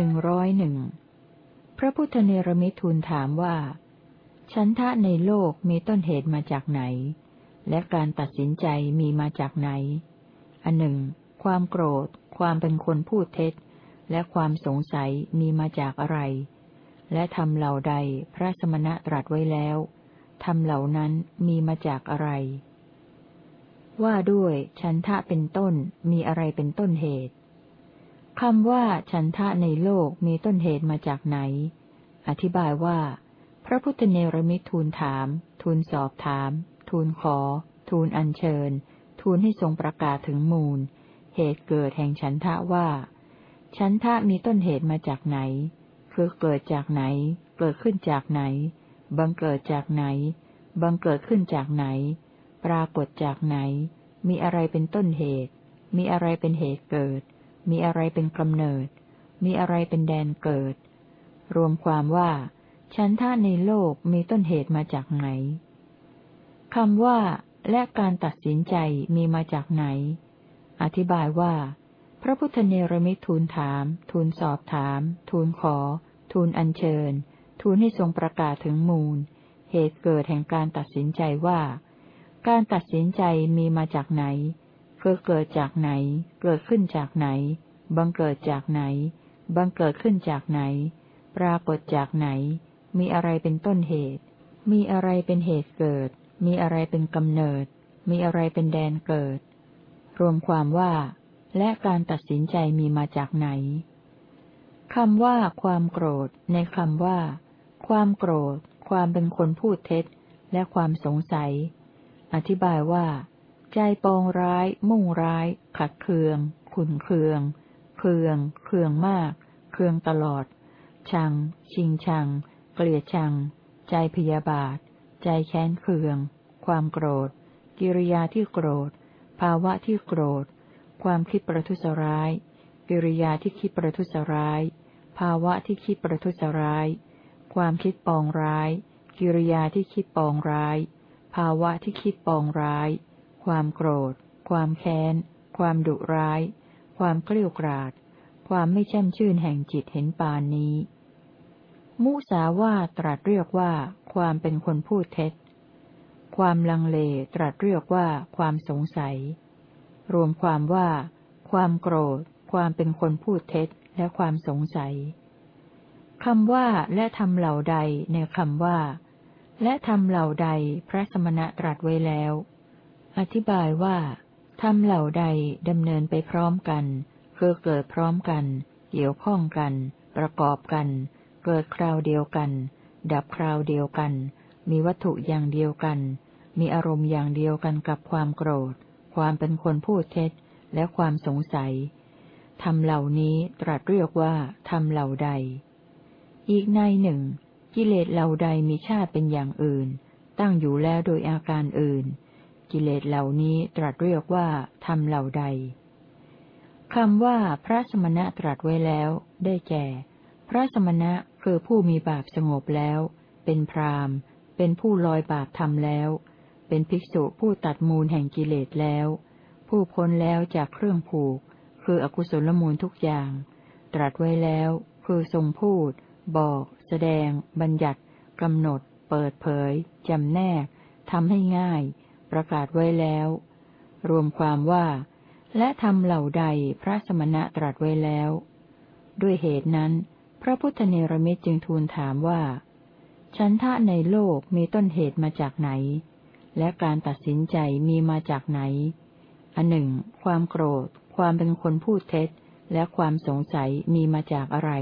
หนึ่งร้อยหนึ่งพระพุทธเนรมิตทูลถามว่า ฉันทะในโลกมีต้นเหตุมาจากไหน และการตัดสินใจมีมาจากไหน อันหนึ่ง ความโกรธ ความเป็นคนพูดเท็จ และความสงสัยมีมาจากอะไร และทำเหล่าใดพระสมณะตรัสไว้แล้วทำเหล่านั้นมีมาจากอะไร ว่าด้วย ฉันทะเป็นต้นมีอะไรเป็นต้นเหตุ คำว่าฉันทะในโลกมีต้นเหตุมาจากไหน อธิบายว่า พระพุทธเนรมิตทูลถาม ทูลสอบถาม ทูลขอ ทูลอัญเชิญ ทูลให้ทรงประกาศถึงมูล เหตุเกิดแห่งฉันทะว่า ฉันทะมีต้นเหตุมาจากไหน คือเกิดจากไหน เกิดขึ้นจากไหน บังเกิดจากไหน บังเกิดขึ้นจากไหน ปรากฏจากไหน มีอะไรเป็นต้นเหตุ มีอะไรเป็นเหตุเกิด มีอะไรเป็นกำเนิด มีอะไรเป็นแดนเกิด รวมความว่า ฉันท่าในโลกมีต้นเหตุมาจากไหนคำว่า และการตัดสินใจมีมาจากไหน อธิบายว่า พระพุทธเนรมิตทูลถาม ทูลสอบถาม ทูลขอ ทูลอัญเชิญ ทูลให้ทรงประกาศถึงมูล เหตุเกิดแห่งการตัดสินใจว่า การตัดสินใจมีมาจากไหน คือเกิดจากไหน เกิดขึ้นจากไหน บังเกิดจากไหน บังเกิดขึ้นจากไหน ปรากฏจากไหน มีอะไรเป็นต้นเหตุ มีอะไรเป็นเหตุเกิด มีอะไรเป็นกำเนิด มีอะไรเป็นแดนเกิด รวมความว่า และการตัดสินใจมีมาจากไหนคำว่า ความโกรธ ในคำว่า ความโกรธ ความเป็นคนพูดเท็จ และความสงสัย อธิบายว่า ใจปองร้าย มุ่งร้าย ขัดเคือง ขุนเคือง เคือง เคืองมาก เคืองตลอด ชัง ชิงชัง เกลียดชัง ใจพยาบาท ใจแค้นเคือง ความโกรธ กิริยาที่โกรธ ภาวะที่โกรธ ความคิดประทุษร้าย กิริยาที่คิดประทุษร้าย ภาวะที่คิดประทุษร้าย ความคิดปองร้าย กิริยาที่คิดปองร้าย ภาวะที่คิดปองร้าย ความโกรธ ความแค้น ความดุร้าย ความเกลียวกราด ความไม่แช่มชื่นแห่งจิตเห็นปานนี้ มุสาวาตรัสเรียกว่า ความเป็นคนพูดเท็จ ความลังเลตรัสเรียกว่า ความสงสัย รวมความว่า ความโกรธ ความเป็นคนพูดเท็จ และความสงสัยคำว่าและทำเหล่าใดในคำว่า และทำเหล่าใดพระสมณะตรัสไว้แล้ว อธิบายว่าทำเหล่าใดดำเนินไปพร้อมกัน คือเกิดพร้อมกัน เกี่ยวข้องกัน ประกอบกัน เกิดคราวเดียวกัน ดับคราวเดียวกัน มีวัตถุอย่างเดียวกัน มีอารมณ์อย่างเดียวกันกับความโกรธ ความเป็นคนพูดเท็จ และความสงสัยทำเหล่านี้ตรัสเรียกว่าทำเหล่าใด อีกในหนึ่ง กิเลสเหล่าใดมีชาติเป็นอย่างอื่น ตั้งอยู่แล้วโดยอาการอื่น กิเลสเหล่านี้ตรัสเรียกว่าทำเหล่าใดคำว่าพระสมณะตรัสไว้แล้ว ได้แก่ พระสมณะคือผู้มีบาปสงบแล้ว เป็นพรามเป็นผู้ลอยบาปทำแล้ว เป็นภิกษุผู้ตัดมูลแห่งกิเลสแล้ว ผู้พ้นแล้วจากเครื่องผูก คืออกุศลมูลทุกอย่าง ตรัสไว้แล้ว คือทรงพูด บอก แสดง บัญญัติกำหนด เปิดเผยจำแนกทำให้ง่าย ประกาศไว้แล้ว รวมความว่า และทำเหล่าใดพระสมณะตรัสไว้แล้ว ด้วยเหตุนั้น พระพุทธเนรมิตจึงทูลถามว่า ฉันทะในโลกมีต้นเหตุมาจากไหน และการตัดสินใจมีมาจากไหน อันหนึ่ง ความโกรธ ความเป็นคนพูดเท็จ และความสงสัยมีมาจากอะไร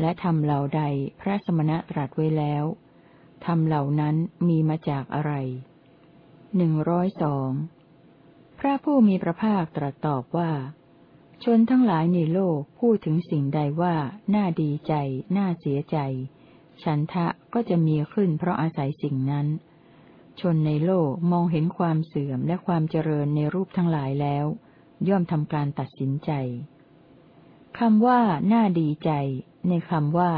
และทำเหล่าใดพระสมณะตรัสไว้แล้วทำเหล่านั้นมีมาจากอะไร หนึ่งร้อยสองพระผู้มีพระภาคตรัสตอบว่า ชนทั้งหลายในโลกพูดถึงสิ่งใดว่าน่าดีใจ น่าเสียใจ ฉันทะก็จะมีขึ้นเพราะอาศัยสิ่งนั้น ชนในโลกมองเห็นความเสื่อมและความเจริญในรูปทั้งหลายแล้ว ย่อมทำการตัดสินใจคำว่าน่าดีใจ ในคำว่า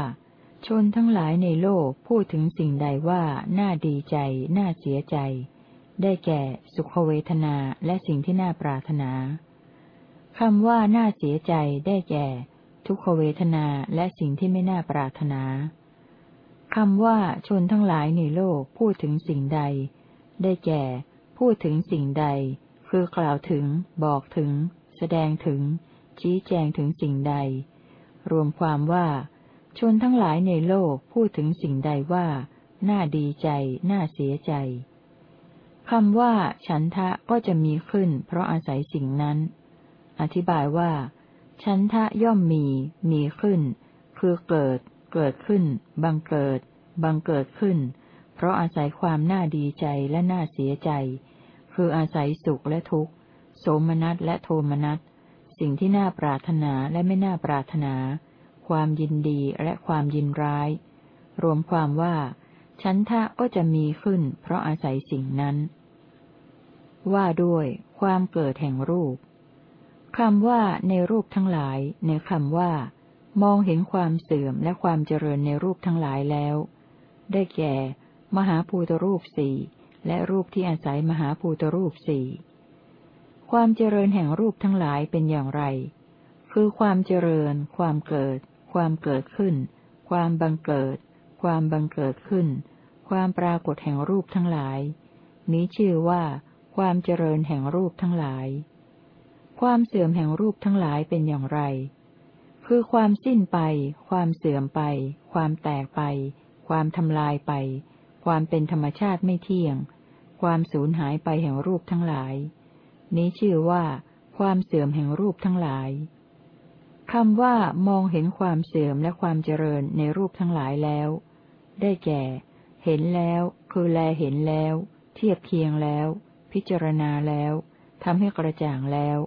ชนทั้งหลายในโลกพูดถึงสิ่งใดว่าน่าดีใจ น่าเสียใจ ได้แก่ สุขเวทนาและสิ่งที่น่าปรารถนาคำว่าน่าเสียใจได้แก่ ทุกขเวทนาและสิ่งที่ไม่น่าปรารถนาคำว่าชนทั้งหลายในโลกพูดถึงสิ่งใด ได้แก่ พูดถึงสิ่งใด คือกล่าวถึง บอกถึง แสดงถึง ชี้แจงถึงสิ่งใด รวมความว่า ชนทั้งหลายในโลกพูดถึงสิ่งใดว่า น่าดีใจ น่าเสียใจ คำว่า ฉันทะก็จะมีขึ้น เพราะอาศัยสิ่งนั้น อธิบายว่า ฉันทะย่อมมี มีขึ้น คือเกิด เกิดขึ้น บังเกิด บังเกิดขึ้น เพราะอาศัยความน่าดีใจและน่าเสียใจ คืออาศัยสุขและทุกข์ โสมนัสและโทมนัส สิ่งที่น่าปรารถนาและไม่น่าปรารถนา ความยินดีและความยินร้าย รวมความว่า ฉันทะก็จะมีขึ้น เพราะอาศัยสิ่งนั้น ว่าด้วยความเกิดแห่งรูปคำว่าในรูปทั้งหลาย ในคำว่า มองเห็นความเสื่อมและความเจริญในรูปทั้งหลายแล้ว ได้แก่ มหาภูตรูปสี่และรูปที่อาศัยมหาภูตรูปสี่ความเจริญแห่งรูปทั้งหลายเป็นอย่างไร คือความเจริญ ความเกิด ความเกิดขึ้น ความบังเกิด ความบังเกิดขึ้น ความปรากฏแห่งรูปทั้งหลาย นี้ชื่อว่า ความเจริญแห่งรูปทั้งหลาย ความเสื่อมแห่งรูปทั้งหลายเป็นอย่างไร คือความสิ้นไป ความเสื่อมไป ความแตกไป ความทำลายไป ความเป็นธรรมชาติไม่เที่ยง ความสูญหายไปแห่งรูปทั้งหลาย นี้ชื่อว่า ความเสื่อมแห่งรูปทั้งหลายคำว่ามองเห็นความเสื่อมและความเจริญในรูปทั้งหลายแล้ว ได้แก่ เห็นแล้ว คือแลเห็นแล้ว เทียบเคียงแล้ว พิจารณาแล้วทำให้กระจ่างแล้ว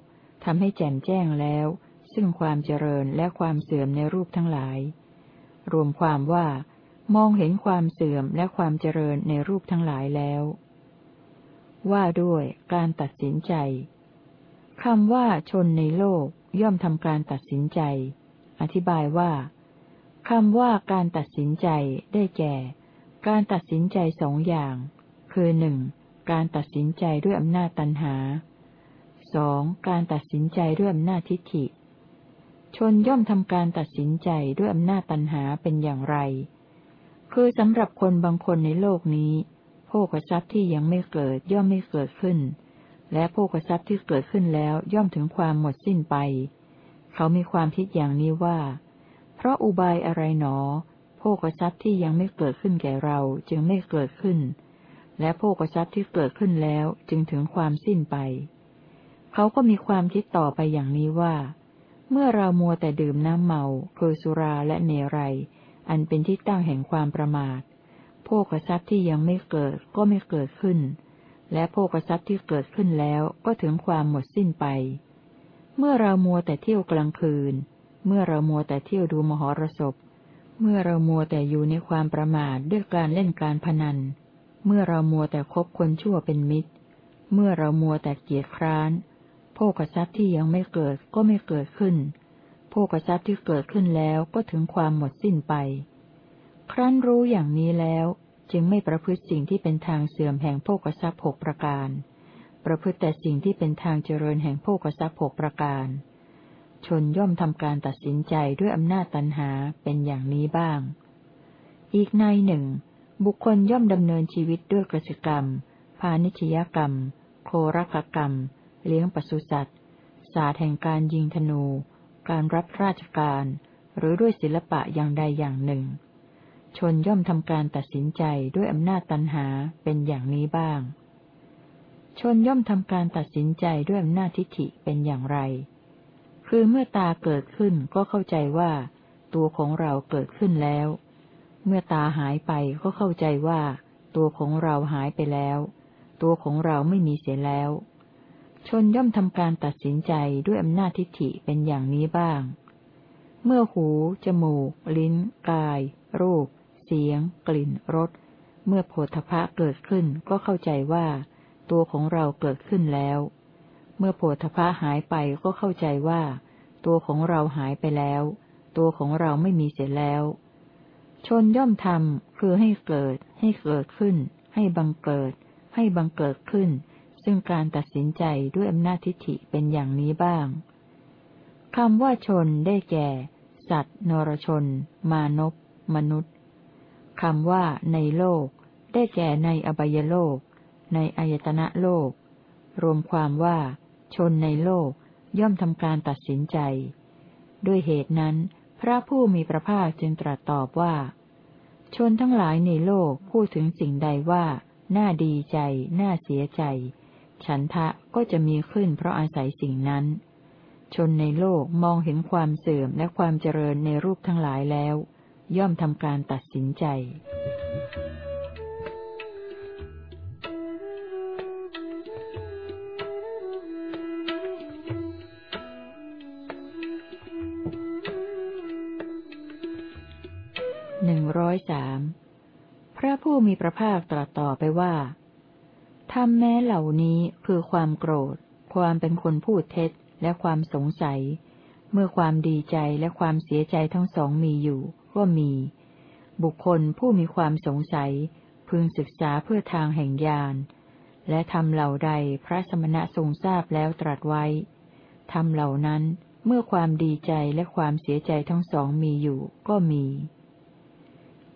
ทำให้แจ่มแจ้งแล้ว ซึ่งความเจริญและความเสื่อมในรูปทั้งหลาย รวมความว่า มองเห็นความเสื่อมและความเจริญในรูปทั้งหลายแล้ว ว่าด้วยการตัดสินใจคำว่าชนในโลกย่อมทำการตัดสินใจ อธิบายว่า คำว่าการตัดสินใจได้แก่ การตัดสินใจสองอย่าง คือหนึ่งการตัดสินใจด้วยอำนาจตันหาสองการตัดสินใจด้วยอำนาจทิฏฐิ ชนย่อมทำการตัดสินใจด้วยอำนาจตันหาเป็นอย่างไร คือสำหรับคนบางคนในโลกนี้โภคทรัพย์ที่ยังไม่เกิดย่อมไม่เกิดขึ้น และโภคทรัพย์ที่เกิดขึ้นแล้วย่อมถึงความหมดสิ้นไป เขามีความคิดอย่างนี้ว่า เพราะอุบายอะไรหนอ โภคทรัพย์ที่ยังไม่เกิดขึ้นแก่เราจึงไม่เกิดขึ้น และโภคทรัพย์ที่เกิดขึ้นแล้วจึงถึงความสิ้นไป เขาก็มีความคิดต่อไปอย่างนี้ว่า เมื่อเรามัวแต่ดื่มน้ำเมาคือสุราและเนรัย อันเป็นที่ตั้งแห่งความประมาท โภคทรัพย์ที่ยังไม่เกิดก็ไม่เกิดขึ้น และโภกทรัพย์ที่เกิดขึ้นแล้วก็ถึงความหมดสิ้นไป เมื่อเรามัวแต่เที่ยวกลางคืน เมื่อเรามัวแต่เที่ยวดูมหรสพ เมื่อเรามัวแต่อยู่ในความประมาทด้วยการเล่นการพนัน เมื่อเรามัวแต่คบคนชั่วเป็นมิตร เมื่อเรามัวแต่เกียจคร้าน โภกทรัพย์ที่ยังไม่เกิดก็ไม่เกิดขึ้น โภกทรัพย์ที่เกิดขึ้นแล้วก็ถึงความหมดสิ้นไป ครั้นรู้อย่างนี้แล้วจึงไม่ประพฤติสิ่งที่เป็นทางเสื่อมแห่งโภกทรัพย์หกประการ ประพฤติแต่สิ่งที่เป็นทางเจริญแห่งโภกทรัพย์หกประการ ชนย่อมทำการตัดสินใจด้วยอำนาจตันหาเป็นอย่างนี้บ้าง อีกในหนึ่ง บุคคลย่อมดำเนินชีวิตด้วยกสิกรรม พาณิชยกรรม โครักกรรม เลี้ยงปศุสัตว์ ศาสตร์แห่งการยิงธนู การรับราชการ หรือด้วยศิลปะอย่างใดอย่างหนึ่ง ชนย่อมทำการตัดสินใจด้วยอำนาจตันหาเป็นอย่างนี้บ้าง ชนย่อมทำการตัดสินใจด้วยอำนาจทิฏฐิเป็นอย่างไร คือเมื่อตาเกิดขึ้นก็เข้าใจว่า ตัวของเราเกิดขึ้นแล้ว เมื่อตาหายไปก็เข้าใจว่า ตัวของเราหายไปแล้ว ตัวของเราไม่มีเสียแล้ว ชนย่อมทำการตัดสินใจด้วยอำนาจทิฏฐิเป็นอย่างนี้บ้าง เมื่อหู จมูก ลิ้น กาย รูป เสียง กลิ่น รส เมื่อโพธพะเกิดขึ้นก็เข้าใจว่า ตัวของเราเกิดขึ้นแล้ว เมื่อโพธพะหายไปก็เข้าใจว่า ตัวของเราหายไปแล้ว ตัวของเราไม่มีเสียแล้ว ชนย่อมทำคือให้เกิด ให้เกิดขึ้น ให้บังเกิด ให้บังเกิดขึ้น ซึ่งการตัดสินใจด้วยอำนาจทิฏฐิเป็นอย่างนี้บ้างคำว่าชนได้แก่ สัตว์ นรชน มานพมนุษย์คำว่าในโลก ได้แก่ในอบายโลก ในอายตนะโลก รวมความว่า ชนในโลกย่อมทำการตัดสินใจ ด้วยเหตุนั้น พระผู้มีพระภาคจึงตรัสตอบว่า ชนทั้งหลายในโลกพูดถึงสิ่งใดว่า น่าดีใจ น่าเสียใจ ฉันทะก็จะมีขึ้นเพราะอาศัยสิ่งนั้น ชนในโลกมองเห็นความเสื่อมและความเจริญในรูปทั้งหลายแล้ว ย่อมทำการตัดสินใจ ร้อยสามพระผู้มีพระภาคตรัสต่อไปว่าทำแม้เหล่านี้คือความโกรธ ความเป็นคนพูดเท็จ และความสงสัย เมื่อความดีใจและความเสียใจทั้งสองมีอยู่ ก็มี บุคคลผู้มีความสงสัย พึงศึกษาเพื่อทางแห่งญาณ และทำเหล่าใดพระสมณะทรงทราบแล้วตรัสไว้ทำเหล่านั้นเมื่อความดีใจและความเสียใจทั้งสองมีอยู่ ก็มี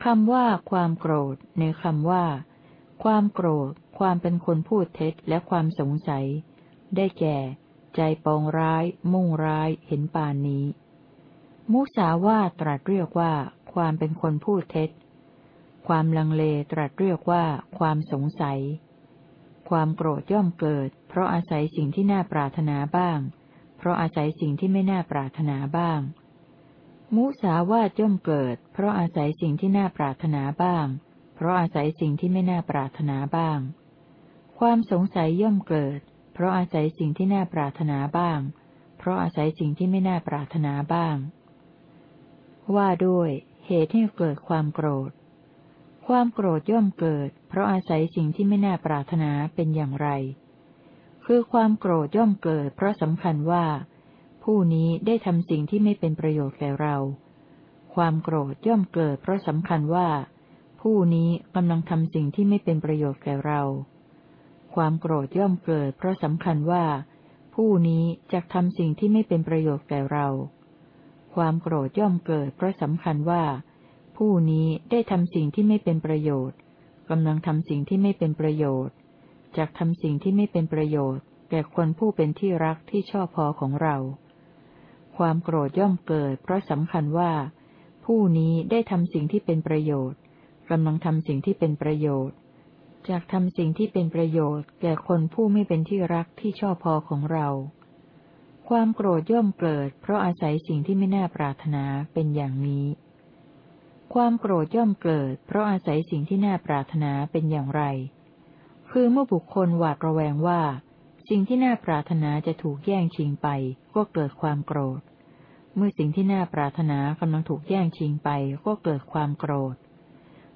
คำว่าความโกรธ ในคำว่า ความโกรธ ความเป็นคนพูดเท็จและความสงสัย ได้แก่ ใจปองร้าย มุ่งร้าย เห็นปานนี้ มุสาวาตรัสเรียกว่า ความเป็นคนพูดเท็จ ความลังเลตรัสเรียกว่า ความสงสัย ความโกรธย่อมเกิด เพราะอาศัยสิ่งที่น่าปรารถนาบ้าง เพราะอาศัยสิ่งที่ไม่น่าปรารถนาบ้าง มุสาวาทย่อมเกิด เพราะอาศัยสิ่งที่น่าปรารถนาบ้าง เพราะอาศัยสิ่งที่ไม่น่าปรารถนาบ้าง ความสงสัยย่อมเกิด เพราะอาศัยสิ่งที่น่าปรารถนาบ้าง เพราะอาศัยสิ่งที่ไม่น่าปรารถนาบ้าง ว่าด้วย เหตุให้เกิดความโกรธ ความโกรธย่อมเกิด เพราะอาศัยสิ่งที่ไม่น่าปรารถนาเป็นอย่างไร คือความโกรธย่อมเกิด เพราะสำคัญว่า ผู้นี้ได้ทำสิ่งที่ไม่เป็นประโยชน์แก่เรา ความโกรธย่อมเกิดเพราะสำคัญว่า ผู้นี้กำลังทำสิ่งที่ไม่เป็นประโยชน์แก่เรา ความโกรธย่อมเกิดเพราะสำคัญว่า ผู้นี้จะทำสิ่งที่ไม่เป็นประโยชน์แก่เรา ความโกรธย่อมเกิดเพราะสำคัญว่า ผู้นี้ได้ทำสิ่งที่ไม่เป็นประโยชน์กำลังทำสิ่งที่ไม่เป็นประโยชน์จากทำสิ่งที่ไม่เป็นประโยชน์แก่คนผู้เป็นที่รักที่ชอบพอของเรา ความโกรธย่อมเกิด เพราะสำคัญว่า ผู้นี้ได้ทำสิ่งที่เป็นประโยชน์กำลังทำสิ่งที่เป็นประโยชน์จากทำสิ่งที่เป็นประโยชน์ แก่คนผู้ไม่เป็นที่รักที่ชอบพอของเรา ความโกรธย่อมเกิด เพราะอาศัยสิ่งที่ไม่น่าปรารถนาเป็นอย่างนี้ ความโกรธย่อมเกิด เพราะอาศัยสิ่งที่น่าปรารถนาเป็นอย่างไร คือเมื่อบุคคลหวาดระแวงว่า สิ่งที่น่าปรารถนาจะถูกแย่งชิงไป ก็เกิดความโกรธ เมื่อสิ่งที่น่าปรารถนากำลังถูกแย่งชิงไป ก็เกิดความโกรธ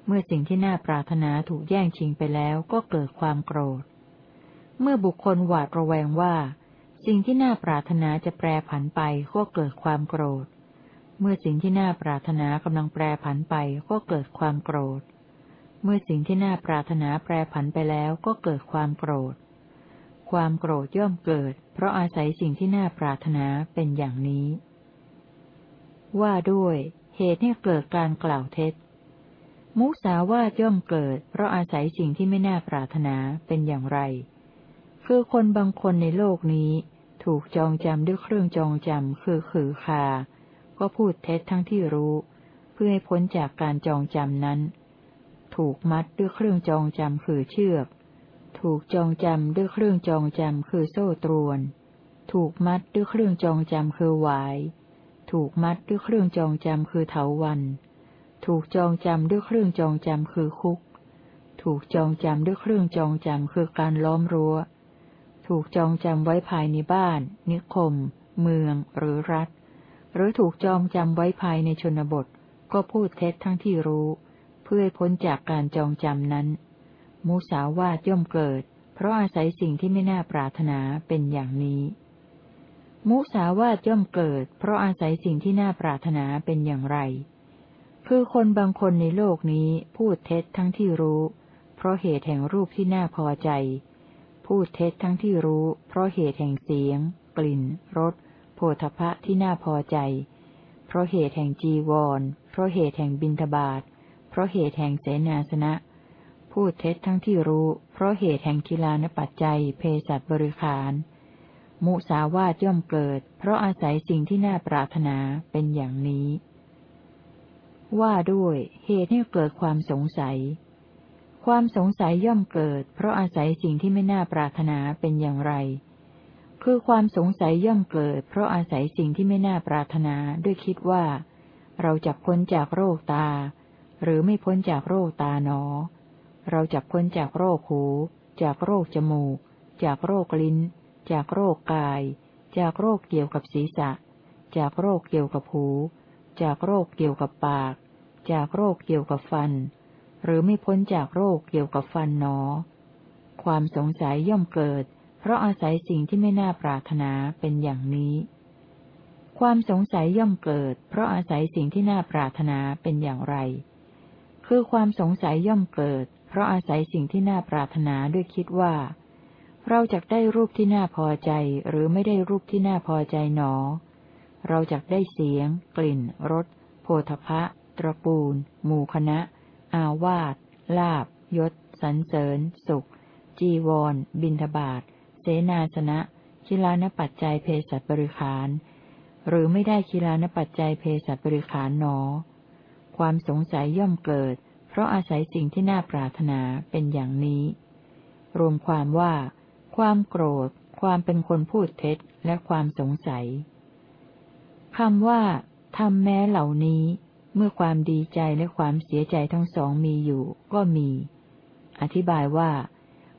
เมื่อสิ่งที่น่าปรารถนาถูกแย่งชิงไปแล้วก็เกิดความโกรธ เมื่อบุคคลหวาดระแวงว่า สิ่งที่น่าปรารถนาจะแปรผันไปก็เกิดความโกรธ เมื่อสิ่งที่น่าปรารถนากำลังแปรผันไปก็เกิดความโกรธ เมื่อสิ่งที่น่าปรารถนาแปรผันไปแล้วก็เกิดความโกรธ ความโกรธย่อมเกิด เพราะอาศัยสิ่งที่น่าปรารถนาเป็นอย่างนี้ ว่าด้วยเหตุให้เกิดการกล่าวเท็จ มุสาวาทย่อมเกิด เพราะอาศัยสิ่งที่ไม่น่าปรารถนาเป็นอย่างไร คือคนบางคนในโลกนี้ ถูกจองจำด้วยเครื่องจองจำคือขือคา ก็พูดเท็จทั้งที่รู้ เพื่อให้พ้นจากการจองจำนั้น ถูกมัดด้วยเครื่องจองจำคือเชือก ถูกจองจำด้วยเครื่องจองจำคือโซ่ตรวน ถูกมัดด้วยเครื่องจองจำคือหวาย ถูกมัดด้วยเครื่องจองจำคือเถาวัน ถูกจองจำด้วยเครื่องจองจำคือคุก ถูกจองจำด้วยเครื่องจองจำคือการล้อมรั้ว ถูกจองจำไว้ภายในบ้าน นิคม เมือง หรือรัฐ หรือถูกจองจำไว้ภายในชนบท ก็พูดเท็จทั้งที่รู้ เพื่อพ้นจากการจองจำนั้น มุสาวาทย่อมเกิด เพราะอาศัยสิ่งที่ไม่น่าปรารถนาเป็นอย่างนี้ มุสาวาทย่อมเกิด เพราะอาศัยสิ่งที่น่าปรารถนาเป็นอย่างไร คือคนบางคนในโลกนี้พูดเท็จทั้งที่รู้ เพราะเหตุแห่งรูปที่น่าพอใจ พูดเท็จทั้งที่รู้ เพราะเหตุแห่งเสียง กลิ่นรสโผฏฐะที่น่าพอใจ เพราะเหตุแห่งจีวร เพราะเหตุแห่งบินทบาทเพราะเหตุแห่งเสนาสนะ พูดเท็จทั้งที่รู้ เพราะเหตุแห่งกีฬานปัจจัยเพศัตบริขาร มุสาวาทย่อมเกิด เพราะอาศัยสิ่งที่น่าปรารถนาเป็นอย่างนี้ ว่าด้วยเหตุให้เกิดความสงสัย ความสงสัยย่อมเกิด เพราะอาศัยสิ่งที่ไม่น่าปรารถนาเป็นอย่างไร คือความสงสัยย่อมเกิด เพราะอาศัยสิ่งที่ไม่น่าปรารถนาด้วยคิดว่า เราจะพ้นจากโรคตา หรือไม่พ้นจากโรคตาหนอ เราจะพ้นจากโรคหู จากโรคจมูก จากโรคลิ้น จากโรคกาย จากโรคเกี่ยวกับศีรษะ จากโรคเกี่ยวกับหู จากโรคเกี่ยวกับปาก จากโรคเกี่ยวกับฟัน หรือไม่พ้นจากโรคเกี่ยวกับฟันหนอ ความสงสัยย่อมเกิด เพราะอาศัยสิ่งที่ไม่น่าปรารถนาเป็นอย่างนี้ ความสงสัยย่อมเกิด เพราะอาศัยสิ่งที่น่าปรารถนาเป็นอย่างไร คือความสงสัยย่อมเกิด เพราะอาศัยสิ่งที่น่าปรารถนาด้วยคิดว่า เราจะได้รูปที่น่าพอใจหรือไม่ได้รูปที่น่าพอใจหนอ เราจะได้เสียง กลิ่นรสโพธพะตระกูล หมู่คณะ อาวาสลาบยศสันเสริญ สุข จีวร บินทบาทเสนาสนะคิลานปัจจัยเพศัตบริขาร หรือไม่ได้คิลานปัจจัยเพศัตบริขารหนอ ความสงสัยย่อมเกิด ราะอาศัยสิ่งที่น่าปรารถนาเป็นอย่างนี้ รวมความว่า ความโกรธ ความเป็นคนพูดเท็จ และความสงสัยคำว่าทำแม้เหล่านี้ เมื่อความดีใจและความเสียใจทั้งสองมีอยู่ ก็มี อธิบายว่า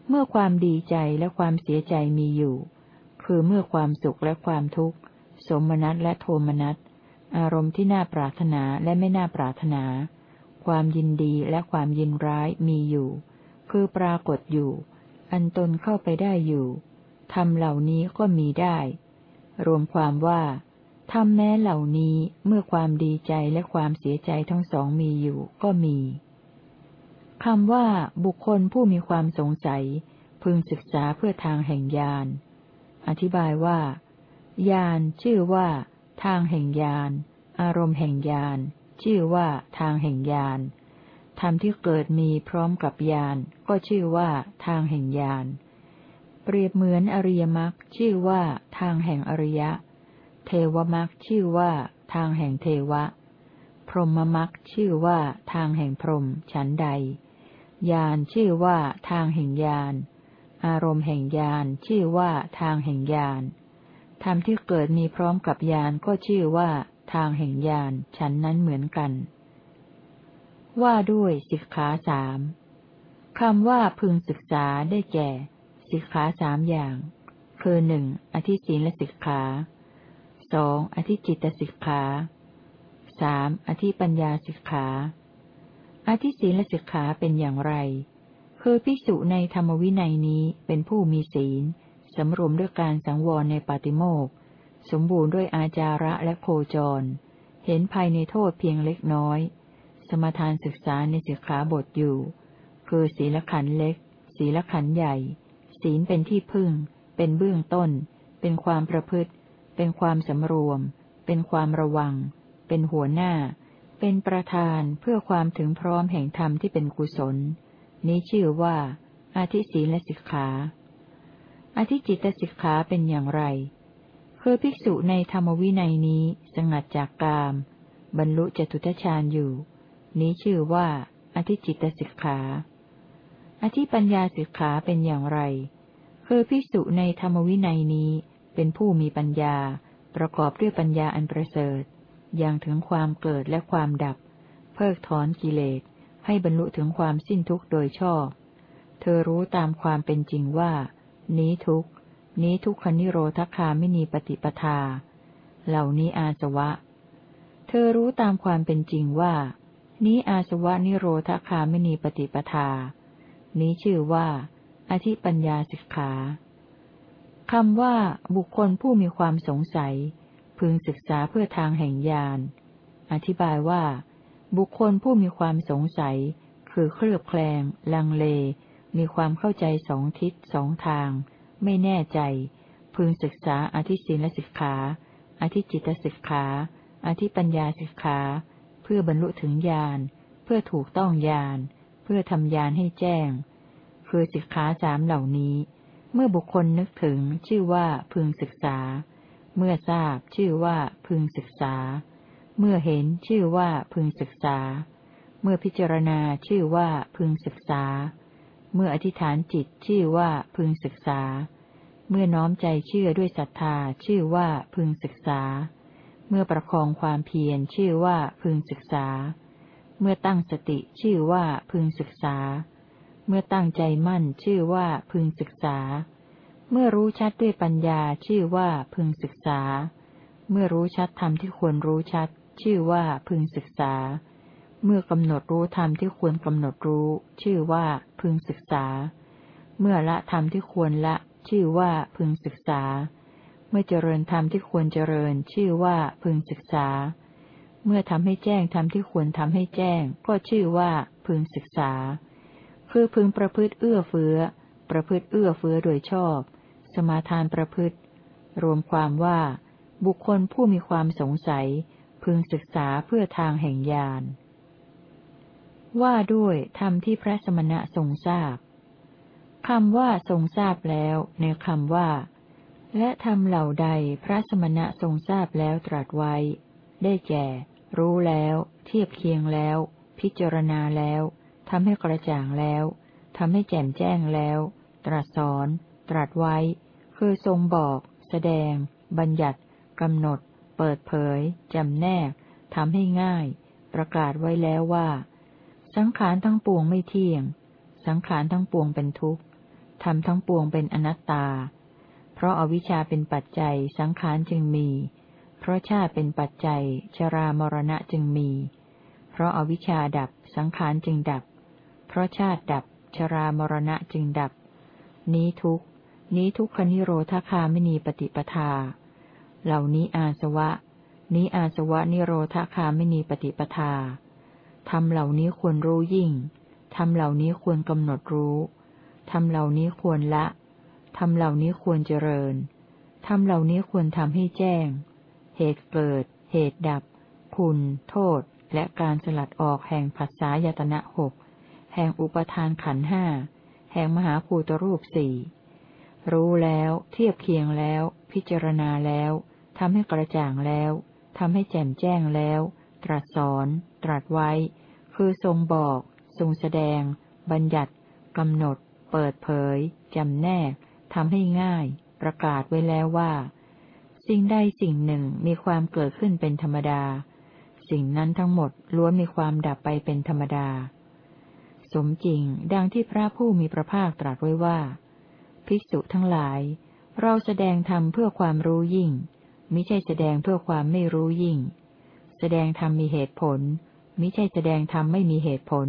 เมื่อความดีใจและความเสียใจมีอยู่ คือเมื่อความสุขและความทุกข์ สมนัตและโทมนัตอารมณ์ที่น่าปรารถนาและไม่น่าปรารถนา ความยินดีและความยินร้ายมีอยู่ คือปรากฏอยู่ อันตนเข้าไปได้อยู่ทำเหล่านี้ก็มีได้ รวมความว่าทำแม้เหล่านี้เมื่อความดีใจและความเสียใจทั้งสองมีอยู่ก็มีคำว่าบุคคลผู้มีความสงสัย พึงศึกษาเพื่อทางแห่งญาณอธิบายว่าญาณชื่อว่า ทางแห่งญาณอารมณ์แห่งญาณ ชื่อว่าทางแห่งญาณธรรมที่เกิดมีพร้อมกับญาณก็ชื่อว่าทางแห่งญาณเปรียบเหมือนอริยมรรคชื่อว่าทางแห่งอริยะ เทวมรรคชื่อว่าทางแห่งเทวะ พรหมมรรคชื่อว่าทางแห่งพรหมฉันใดญาณชื่อว่าทางแห่งญาณอารมณ์แห่งญาณชื่อว่าทางแห่งญาณธรรมที่เกิดมีพร้อมกับญาณก็ชื่อว่า ทางแห่งญาณฉันนั้นเหมือนกัน ว่าด้วยสิกขาสามคำว่าพึงศึกษาได้แก่ สิกขาสามอย่าง คือหนึ่งอธิศีลสิกขาสองอธิจิตสิกขาสามอธิปัญญาสิกขาอธิศีลสิกขาเป็นอย่างไร คือภิกษุในธรรมวินัยนี้เป็นผู้มีศีลสำรวมด้วยการสังวรในปาติโมก สมบูรณ์ด้วยอาจาระและโคจร เห็นภายในโทษเพียงเล็กน้อย สมทานศึกษาในสิกขาบทอยู่ คือศีลขันเล็ก ศีลขันใหญ่ ศีลเป็นที่พึ่ง เป็นเบื้องต้น เป็นความประพฤติ เป็นความสำรวม เป็นความระวัง เป็นหัวหน้า เป็นประธานเพื่อความถึงพร้อมแห่งธรรมที่เป็นกุศล นี้ชื่อว่า อาทิศีลสิกขาอธิจิตสิกขาเป็นอย่างไร คือภิกษุในธรรมวินัยนี้สงัดจากกาม บรรลุจตุทชาญอยู่ นี้ชื่อว่า อธิจิตสิกขา อธิปัญญาสิกขาเป็นอย่างไร คือภิกษุในธรรมวินัยนี้เป็นผู้มีปัญญา ประกอบด้วยปัญญาอันประเสริฐอย่างถึงความเกิดและความดับ เพิกถอนกิเลส ให้บรรลุถึงความสิ้นทุกข์โดยชอบ เธอรู้ตามความเป็นจริงว่า นี้ทุก นี้ทุกขนิโรธคาไม่มีปฏิปทา เหล่านี้อาสวะ เธอรู้ตามความเป็นจริงว่า นี้อาสวะนิโรธคาไม่มีปฏิปทา นี้ชื่อว่า อธิปัญญาสิกขาคำว่าบุคคลผู้มีความสงสัย พึงศึกษาเพื่อทางแห่งญาณ อธิบายว่า บุคคลผู้มีความสงสัย คือเคลือบแคลง ลังเล มีความเข้าใจสองทิศสองทาง ไม่แน่ใจ พึงศึกษาอธิศีลสิกขา อธิจิตสิกขา อธิปัญญาสิกขา เพื่อบรรลุถึงญาณ เพื่อถูกต้องญาณ เพื่อทำญาณให้แจ้ง คือสิกขาสามเหล่านี้ เมื่อบุคคลนึกถึงชื่อว่าพึงศึกษา เมื่อทราบชื่อว่าพึงศึกษา เมื่อเห็นชื่อว่าพึงศึกษา เมื่อพิจารณาชื่อว่าพึงศึกษา เมื่ออธิษฐานจิตชื่อว่าพึงศึกษา เมื่อน้อมใจเชื่อด้วยศรัทธาชื่อว่าพึงศึกษา เมื่อประคองความเพียรชื่อว่าพึงศึกษา เมื่อตั้งสติชื่อว่าพึงศึกษา เมื่อตั้งใจมั่นชื่อว่าพึงศึกษา เมื่อรู้ชัดด้วยปัญญาชื่อว่าพึงศึกษา เมื่อรู้ชัดธรรมที่ควรรู้ชัด ชื่อว่าพึงศึกษา เมื่อกำหนดรู้ธรรมที่ควรกำหนดรู้ ชื่อว่าพึงศึกษา เมื่อละธรรมที่ควรละ ชื่อว่าพึงศึกษา เมื่อเจริญธรรมที่ควรเจริญ ชื่อว่าพึงศึกษา เมื่อทำให้แจ้งธรรมที่ควรทำให้แจ้ง ก็ชื่อว่าพึงศึกษา คือพึงประพฤติเอื้อเฟื้อ ประพฤติเอื้อเฟื้อโดยชอบ สมาทานประพฤติ รวมความว่า บุคคลผู้มีความสงสัย พึงศึกษาเพื่อทางแห่งญาณ ว่าด้วยธรรมที่พระสมณะทรงทราบคำว่าทรงทราบแล้ว ในคำว่า และทำเหล่าใดพระสมณะทรงทราบแล้วตรัสไว้ ได้แก่ รู้แล้ว เทียบเคียงแล้ว พิจารณาแล้วทำให้กระจ่างแล้วทำให้แจ่มแจ้งแล้ว ตรัสสอน ตรัสไว้ คือทรงบอก แสดง บัญญัติกำหนด เปิดเผยจำแนกทำให้ง่าย ประกาศไว้แล้วว่า สังขารทั้งปวงไม่เที่ยง สังขารทั้งปวงเป็นทุกข์ทำทั้งปวงเป็นอนัตตา เพราะอาวิชชาเป็นปัจจัยสังขารจึงมี เพราะชาติเป็นปัจจัย ชรามรณะจึงมี เพราะอาวิชชาดับสังขารจึงดับ เพราะชาติดับ ชรามรณะจึงดับ นี้ทุกนี้ทุกขนิโรธคาไม่มีปฏิปทา เหล่านี้อาสวะ นี้อาสวะนิโรธคาไม่มีปฏิปทา ทำเหล่านี้ควรรู้ยิ่งทำเหล่านี้ควรกำหนดรู้ทำเหล่านี้ควรละทำเหล่านี้ควรเจริญทำเหล่านี้ควรทำให้แจ้ง เหตุเกิด เหตุดับ คุณ โทษ และการสลัดออกแห่งผัสสายตนะหก แห่งอุปทานขันห้า แห่งมหาภูตรูปสี่ รู้แล้ว เทียบเคียงแล้ว พิจารณาแล้วทำให้กระจ่างแล้วทำให้แจ่มแจ้งแล้ว ตรัสสอน ตรัสไว้ คือทรงบอก ทรงแสดง บัญญัติกำหนด เปิดเผยจำแนกทำให้ง่าย ประกาศไว้แล้วว่า สิ่งใดสิ่งหนึ่งมีความเกิดขึ้นเป็นธรรมดา สิ่งนั้นทั้งหมดล้วนมีความดับไปเป็นธรรมดา สมจริงดังที่พระผู้มีพระภาคตรัสไว้ว่า ภิกษุทั้งหลาย เราแสดงธรรมเพื่อความรู้ยิ่งมิใช่แสดงเพื่อความไม่รู้ยิ่ง แสดงธรรมมีเหตุผล มิใช่แสดงธรรมไม่มีเหตุผล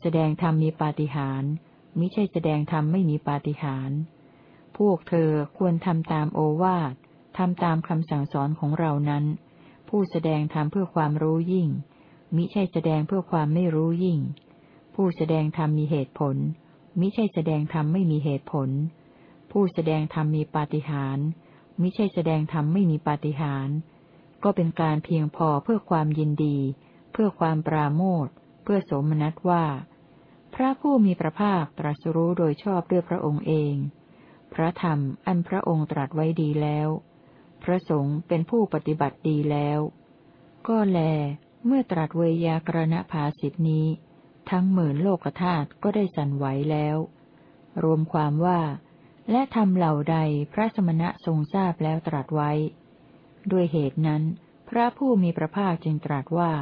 แสดงธรรมมีปาฏิหาริย์มิใช่แสดงธรรมไม่มีปาฏิหาริย์พวกเธอควรทำตามโอวาททำตามคำสั่งสอนของเรานั้น ผู้แสดงธรรมเพื่อความรู้ยิ่ง มิใช่แสดงเพื่อความไม่รู้ยิ่ง ผู้แสดงธรรมมีเหตุผล มิใช่แสดงธรรมไม่มีเหตุผล ผู้แสดงธรรมมีปาฏิหาริย์มิใช่แสดงธรรมไม่มีปาฏิหาริย์ก็เป็นการเพียงพอเพื่อความยินดี พื่อความปราโมทเพื่อสมนัตว่า พระผู้มีพระภาคตรัสรู้โดยชอบด้วยพระองค์เอง พระธรรมอันพระองค์ตรัสไว้ดีแล้ว พระสงฆ์เป็นผู้ปฏิบัติดีแล้ว ก็แล เมื่อตรัสเวยากรณภาสิทธินี้ ทั้งหมื่นโลกธาตุก็ได้สั่นไหวแล้ว รวมความว่า และทำเหล่าใดพระสมณะทรงทราบแล้วตรัสไว้ ด้วยเหตุนั้น พระผู้มีพระภาคจึงตรัสว่า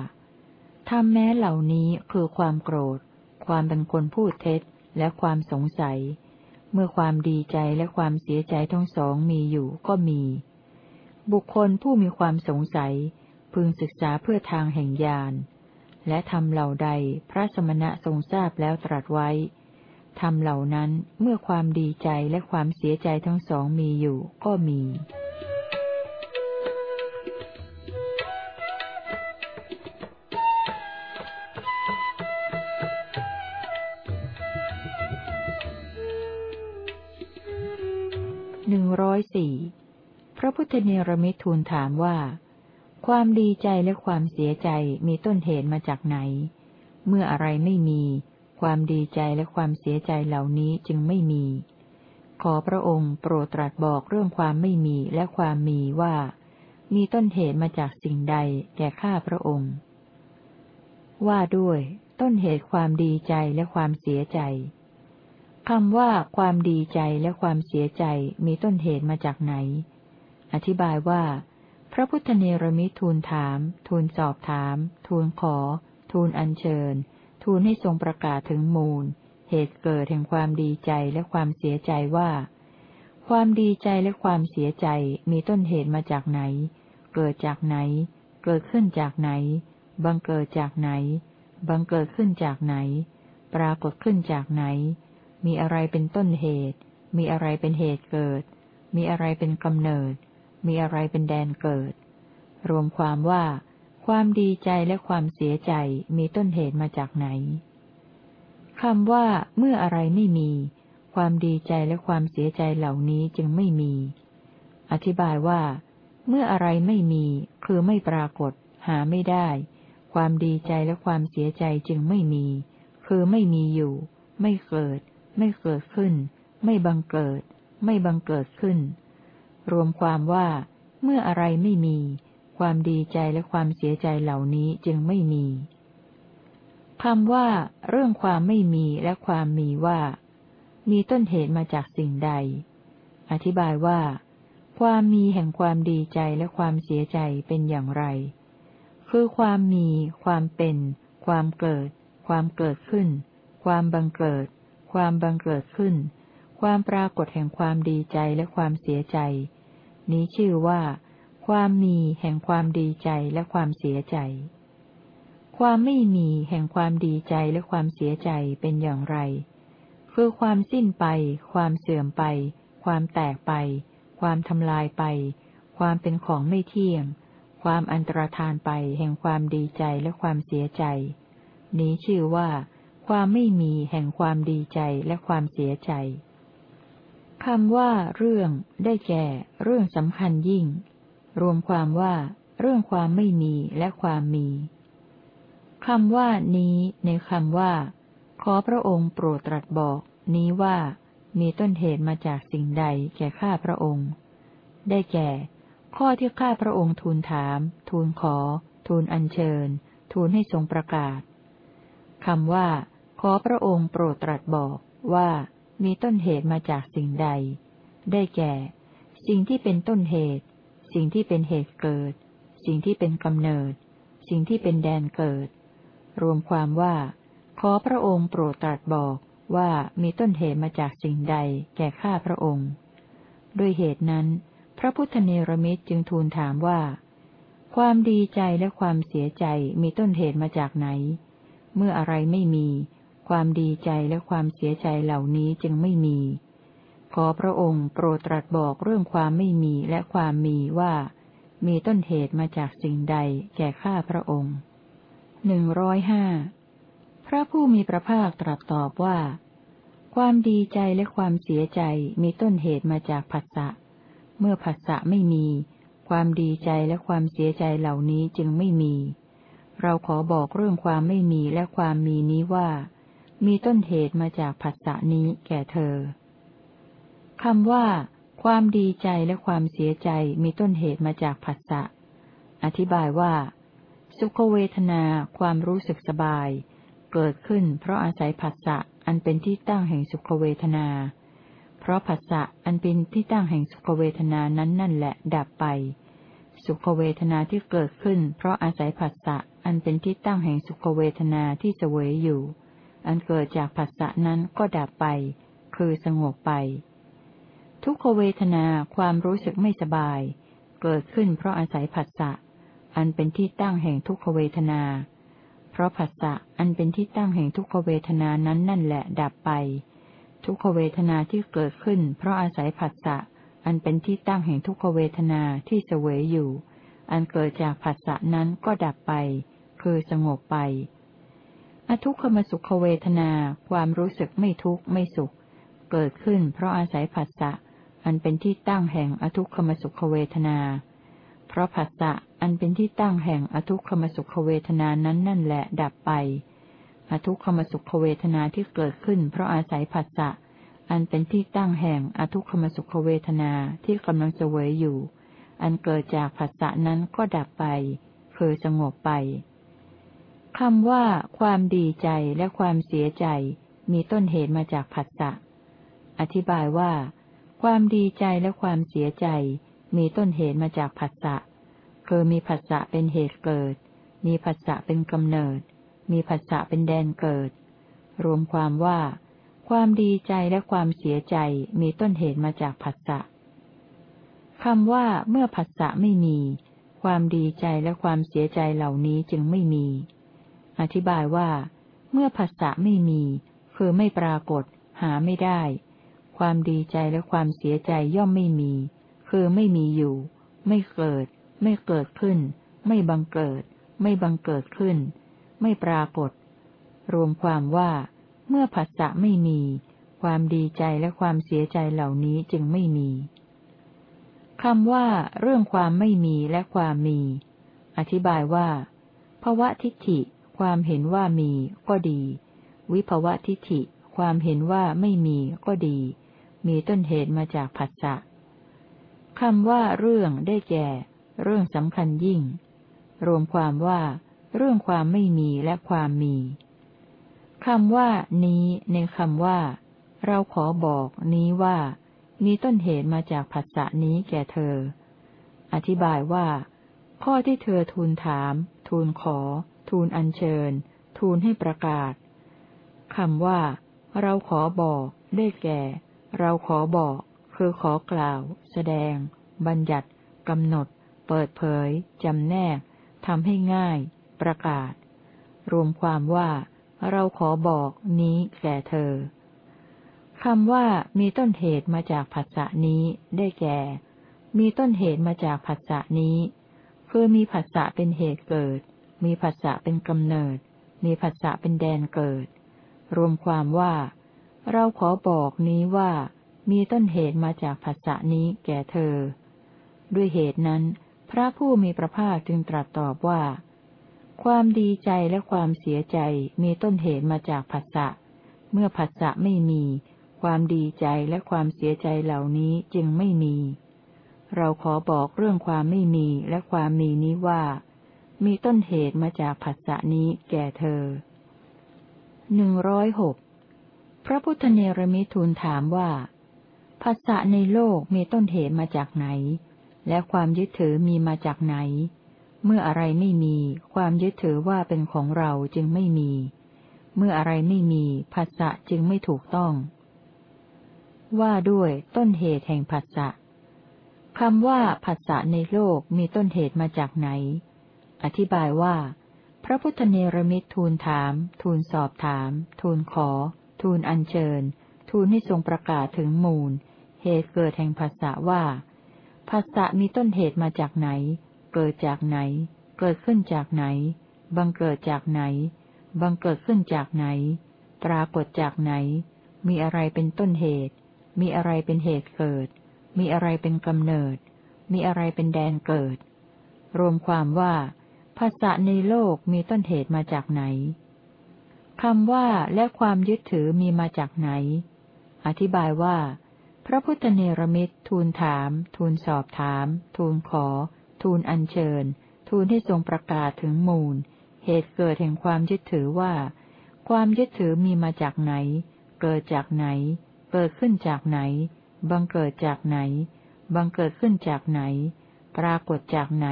ทำแม้เหล่านี้คือความโกรธ ความเป็นคนพูดเท็จ และความสงสัย เมื่อความดีใจและความเสียใจทั้งสองมีอยู่ก็มี บุคคลผู้มีความสงสัย พึงศึกษาเพื่อทางแห่งญาณ และทำเหล่าใดพระสมณะทรงทราบแล้วตรัสไว้ทำเหล่านั้นเมื่อความดีใจและความเสียใจทั้งสองมีอยู่ก็มี อยสี่พระพุทธเนรมิตทูลถามว่า ความดีใจและความเสียใจมีต้นเหตุมาจากไหน เมื่ออะไรไม่มี ความดีใจและความเสียใจเหล่านี้จึงไม่มี ขอพระองค์โปรดตรัสบอกเรื่องความไม่มีและความมีว่า มีต้นเหตุมาจากสิ่งใดแก่ข้าพระองค์ ว่าด้วย ต้นเหตุความดีใจและความเสียใจ คำว่าความดีใจและความเสียใจมีต้นเหตุมาจากไหน อธิบายว่า พระพุทธเนรมิตทูลถาม ทูลสอบถาม ทูลขอ ทูลอัญเชิญ ทูลให้ทรงประกาศถึงมูล เหตุเกิดแห่งความดีใจและความเสียใจว่า ความดีใจและความเสียใจมีต้นเหตุมาจากไหน เกิดจากไหน เกิดขึ้นจากไหน บังเกิดจากไหน บังเกิดขึ้นจากไหน ปรากฏขึ้นจากไหน มีอะไรเป็นต้นเหตุ มีอะไรเป็นเหตุเกิด มีอะไรเป็นกำเนิด มีอะไรเป็นแดนเกิด รวมความว่า ความดีใจและความเสียใจมีต้นเหตุมาจากไหนคำว่า เมื่ออะไรไม่มี ความดีใจและความเสียใจเหล่านี้จึงไม่มี อธิบายว่า เมื่ออะไรไม่มี คือไม่ปรากฏ หาไม่ได้ ความดีใจและความเสียใจจึงไม่มี คือไม่มีอยู่ ไม่เกิด ไม่เกิดขึ้น ไม่บังเกิด ไม่บังเกิดขึ้น รวมความว่าเมื่ออะไรไม่มี ความดีใจและความเสียใจเหล่านี้จึงไม่มีคำว่า เรื่องความไม่มีและความมีว่า มีต้นเหตุมาจากสิ่งใด อธิบายว่า ความมีแห่งความดีใจและความเสียใจเป็นอย่างไร คือความมี ความเป็น ความเกิด ความเกิดขึ้น ความบังเกิด ความบังเกิดขึ้น ความปรากฏแห่งความดีใจและความเสียใจ นี้ชื่อว่า ความมีแห่งความดีใจและความเสียใจ ความไม่มีแห่งความดีใจและความเสียใจเป็นอย่างไร คือความสิ้นไป ความเสื่อมไป ความแตกไป ความทำลายไป ความเป็นของไม่เที่ยง ความอันตรธานไปแห่งความดีใจและความเสียใจ นี้ชื่อว่า ความไม่มีแห่งความดีใจและความเสียใจคำว่า เรื่อง ได้แก่ เรื่องสำคัญยิ่ง รวมความว่า เรื่องความไม่มีและความมีคำว่านี้ในคำว่า ขอพระองค์โปรดตรัสบอก นี้ว่า มีต้นเหตุมาจากสิ่งใดแก่ข้าพระองค์ ได้แก่ ข้อที่ข้าพระองค์ทูลถาม ทูลขอ ทูลอัญเชิญ ทูลให้ทรงประกาศคำว่า อพระองค์โปรดตรัสบอกว่ามีต้นเหตุมาจากสิ่งใด ได้แก่ สิ่งที่เป็นต้นเหตุ สิ่งที่เป็นเหตุเกิด สิ่งที่เป็นกำเนิด สิ่งที่เป็นแดนเกิด รวมความว่า ขอพระองค์โปรดตรัสบอกว่ามีต้นเหตุมาจากสิ่งใด แก่ข้าพระองค์ ด้วยเหตุนั้น พระพุทธเนรมิตจึงทูลถามว่า ความดีใจและความเสียใจมีต้นเหตุมาจากไหน เมื่ออะไรไม่มี ความดีใจและความเสียใจเหล่านี้จึงไม่มี ขอพระองค์โปรดตรัสบอกเรื่องความไม่มีและความมีว่า มีต้นเหตุมาจากสิ่งใดแก่ข้าพระองค์หนึ่งร้อยห้าพระผู้มีพระภาคตรัสตอบว่า ความดีใจและความเสียใจมีต้นเหตุมาจากผัสสะ เมื่อผัสสะไม่มี ความดีใจและความเสียใจเหล่านี้จึงไม่มี เราขอบอกเรื่องความไม่มีและความมีนี้ว่า มีต้นเหตุมาจากผัสสะนี้แก่เธอคำว่า ความดีใจและความเสียใจมีต้นเหตุมาจากผัสสะ อธิบายว่า สุขเวทนาความรู้สึกสบาย เกิดขึ้นเพราะอาศัยผัสสะอันเป็นที่ตั้งแห่งสุขเวทนา เพราะผัสสะอันเป็นที่ตั้งแห่งสุขเวทนานั้นนั่นแหละดับไป สุขเวทนาที่เกิดขึ้น เพราะอาศัยผัสสะอันเป็นที่ตั้งแห่งสุขเวทนาที่เสวยอยู่ อันเกิดจากผัสสะนั้นก็ดับไป คือสงบไป ทุกขเวทนาความรู้สึกไม่สบาย เกิดขึ้นเพราะอาศัยผัสสะอันเป็นที่ตั้งแห่งทุกขเวทนา เพราะผัสสะอันเป็นที่ตั้งแห่งทุกขเวทนานั้นนั่นแหละดับไป ทุกขเวทนาที่เกิดขึ้น เพราะอาศัยผัสสะอันเป็นที่ตั้งแห่งทุกขเวทนาที่เสวยอยู่ อันเกิดจากผัสสะนั้นก็ดับไป คือสงบไป อทุกขมสุขเวทนา ความรู้สึกไม่ทุกข์ไม่สุข เกิดขึ้นเพราะอาศัยผัสสะ อันเป็นที่ตั้งแห่งอทุกขมสุขเวทนา เพราะผัสสะอันเป็นที่ตั้งแห่งอทุกขมสุขเวทนานั้นนั่นแหละดับไป อทุกขมสุขเวทนาที่เกิดขึ้น เพราะอาศัยผัสสะ อันเป็นที่ตั้งแห่งอทุกขมสุขเวทนาที่กำลังเสวยอยู่ อันเกิดจากผัสสะนั้นก็ดับไป คือสงบไป คำว่า ความดีใจและความเสียใจ มีต้นเหตุมาจากผัสสะ อธิบายว่า ความดีใจและความเสียใจ มีต้นเหตุมาจากผัสสะ คือมีผัสสะเป็นเหตุเกิด มีผัสสะเป็นกำเนิด มีผัสสะเป็นแดนเกิด รวมความว่า ความดีใจและความเสียใจ มีต้นเหตุมาจากผัสสะคำว่าเมื่อผัสสะไม่มี ความดีใจและความเสียใจเหล่านี้จึงไม่มี อธิบายว่า เมื่อผัสสะไม่มี คือไม่ปรากฏ หาไม่ได้ ความดีใจและความเสียใจย่อมไม่มี คือไม่มีอยู่ ไม่เกิด ไม่เกิดขึ้น ไม่บังเกิด ไม่บังเกิดขึ้น ไม่ปรากฏ รวมความว่า เมื่อผัสสะไม่มี ความดีใจและความเสียใจเหล่านี้จึงไม่มีคำว่า เรื่องความไม่มีและความมี อธิบายว่าภวะทิฏฐิ ความเห็นว่ามีก็ดี วิภวะทิฏฐิ ความเห็นว่าไม่มีก็ดี มีต้นเหตุมาจากผัสสะคำว่าเรื่องได้แก่ เรื่องสำคัญยิ่ง รวมความว่า เรื่องความไม่มีและความมีคำว่า นี้ในคำว่า เราขอบอกนี้ว่า มีต้นเหตุมาจากผัสสะนี้แก่เธอ อธิบายว่า ข้อที่เธอทูลถาม ทูลขอ ทูลอัญเชิญ ทูลให้ประกาศคำว่า เราขอบอก ได้แก่ เราขอบอก คือขอกล่าว แสดง บัญญัติกำหนด เปิดเผยจำแนกทำให้ง่าย ประกาศ รวมความว่า เราขอบอกนี้แก่เธอคำว่ามีต้นเหตุมาจากผัสสะนี้ ได้แก่ มีต้นเหตุมาจากผัสสะนี้ คือมีผัสสะเป็นเหตุเกิด มีผัสสะเป็นกำเนิด มีผัสสะเป็นแดนเกิด รวมความว่า เราขอบอกนี้ว่า มีต้นเหตุมาจากผัสสะนี้แก่เธอ ด้วยเหตุนั้น พระผู้มีพระภาคจึงตรัสตอบว่า ความดีใจและความเสียใจมีต้นเหตุมาจากผัสสะ เมื่อผัสสะไม่มี ความดีใจและความเสียใจเหล่านี้จึงไม่มีเราขอบอกเรื่องความไม่มีและความมีนี้ว่า มีต้นเหตุมาจากผัสสะนี้แก่เธอหนึ่งร้อยหกพระพุทธเนรมิทูลถามว่าผัสสะในโลกมีต้นเหตุมาจากไหน และความยึดถือมีมาจากไหน เมื่ออะไรไม่มี ความยึดถือว่าเป็นของเราจึงไม่มี เมื่ออะไรไม่มีภาษะจึงไม่ถูกต้อง ว่าด้วยต้นเหตุแห่งภาษะคำว่าภาษะในโลกมีต้นเหตุมาจากไหน อธิบายว่า พระพุทธเนรมิตทูลถาม ทูลสอบถาม ทูลขอ ทูลอัญเชิญ ทูลให้ทรงประกาศถึงมูล เหตุเกิดแห่งภาษะว่าภาษะมีต้นเหตุมาจากไหน เกิดจากไหน เกิดขึ้นจากไหน บังเกิดจากไหน บังเกิดขึ้นจากไหน ปรากฏจากไหน มีอะไรเป็นต้นเหตุ มีอะไรเป็นเหตุเกิด มีอะไรเป็นกำเนิด มีอะไรเป็นแดนเกิด รวมความว่า ภาษะในโลกมีต้นเหตุมาจากไหนคำว่าและความยึดถือมีมาจากไหน อธิบายว่า พระพุทธเนรมิตร ทูลถาม ทูลสอบถาม ทูลขอ ทูลอัญเชิญ ทูลให้ทรงประกาศถึงมูล เหตุเกิดแห่งความยึดถือว่า ความยึดถือมีมาจากไหน เกิดจากไหน เกิดขึ้นจากไหน บังเกิดจากไหน บังเกิดขึ้นจากไหน ปรากฏจากไหน